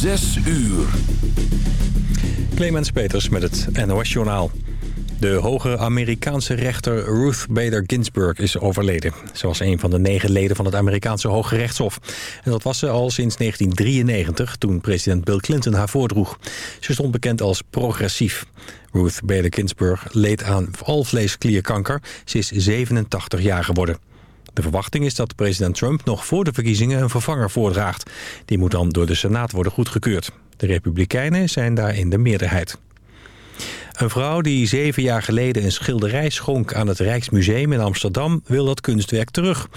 Zes uur. Clemens Peters met het NOS-journaal. De hoge Amerikaanse rechter Ruth Bader Ginsburg is overleden. Ze was een van de negen leden van het Amerikaanse Hoge Rechtshof. En dat was ze al sinds 1993, toen president Bill Clinton haar voordroeg. Ze stond bekend als progressief. Ruth Bader Ginsburg leed aan alvleesklierkanker. Ze is 87 jaar geworden. De verwachting is dat president Trump nog voor de verkiezingen een vervanger voordraagt. Die moet dan door de Senaat worden goedgekeurd. De Republikeinen zijn daar in de meerderheid. Een vrouw die zeven jaar geleden een schilderij schonk aan het Rijksmuseum in Amsterdam wil dat kunstwerk terug.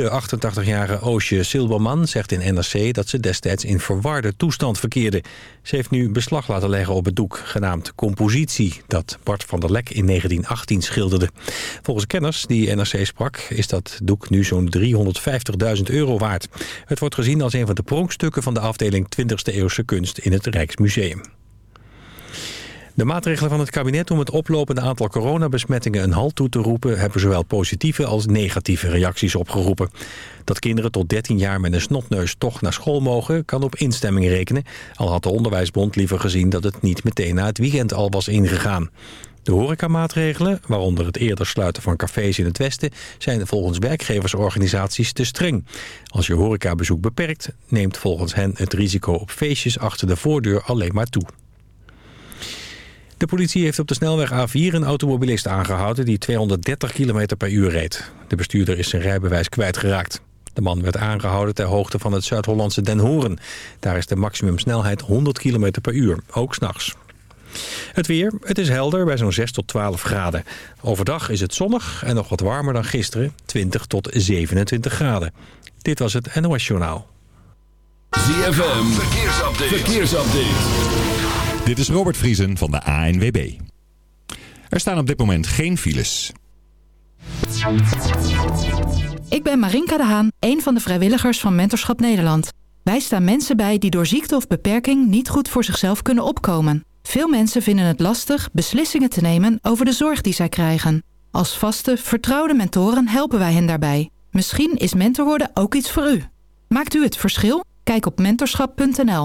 De 88-jarige Oosje Silberman zegt in NRC dat ze destijds in verwarde toestand verkeerde. Ze heeft nu beslag laten leggen op het doek, genaamd Compositie, dat Bart van der Lek in 1918 schilderde. Volgens kenners die NRC sprak is dat doek nu zo'n 350.000 euro waard. Het wordt gezien als een van de pronkstukken van de afdeling 20e eeuwse kunst in het Rijksmuseum. De maatregelen van het kabinet om het oplopende aantal coronabesmettingen een halt toe te roepen... hebben zowel positieve als negatieve reacties opgeroepen. Dat kinderen tot 13 jaar met een snotneus toch naar school mogen... kan op instemming rekenen, al had de Onderwijsbond liever gezien... dat het niet meteen na het weekend al was ingegaan. De horecamaatregelen, waaronder het eerder sluiten van cafés in het Westen... zijn volgens werkgeversorganisaties te streng. Als je horecabezoek beperkt, neemt volgens hen het risico op feestjes achter de voordeur alleen maar toe. De politie heeft op de snelweg A4 een automobilist aangehouden... die 230 km per uur reed. De bestuurder is zijn rijbewijs kwijtgeraakt. De man werd aangehouden ter hoogte van het Zuid-Hollandse Den Horen. Daar is de maximumsnelheid 100 km per uur, ook s'nachts. Het weer, het is helder bij zo'n 6 tot 12 graden. Overdag is het zonnig en nog wat warmer dan gisteren, 20 tot 27 graden. Dit was het NOS Journaal. ZFM, verkeersupdate. verkeersupdate. Dit is Robert Vriesen van de ANWB. Er staan op dit moment geen files. Ik ben Marinka de Haan, een van de vrijwilligers van Mentorschap Nederland. Wij staan mensen bij die door ziekte of beperking niet goed voor zichzelf kunnen opkomen. Veel mensen vinden het lastig beslissingen te nemen over de zorg die zij krijgen. Als vaste, vertrouwde mentoren helpen wij hen daarbij. Misschien is mentor worden ook iets voor u. Maakt u het verschil? Kijk op mentorschap.nl.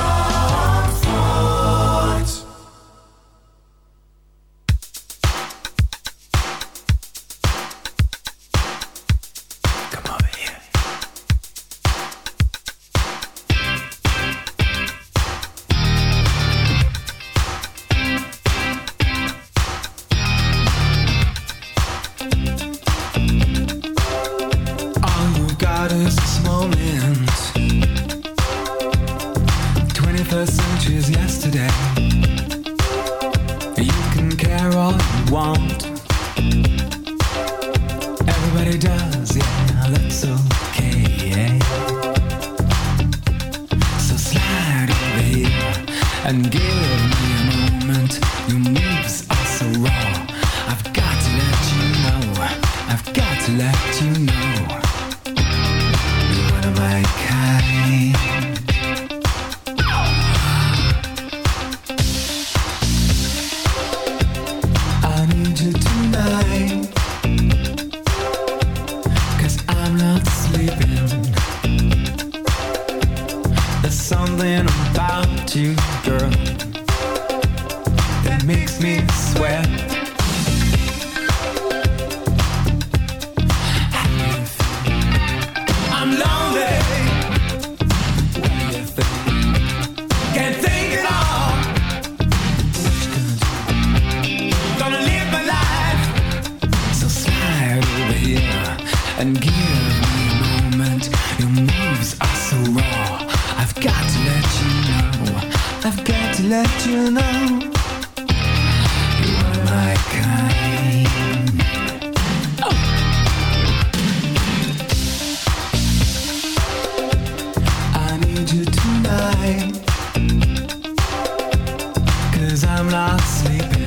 I'm not sleeping.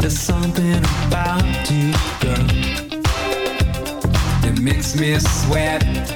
There's something about you, girl, that makes me sweat.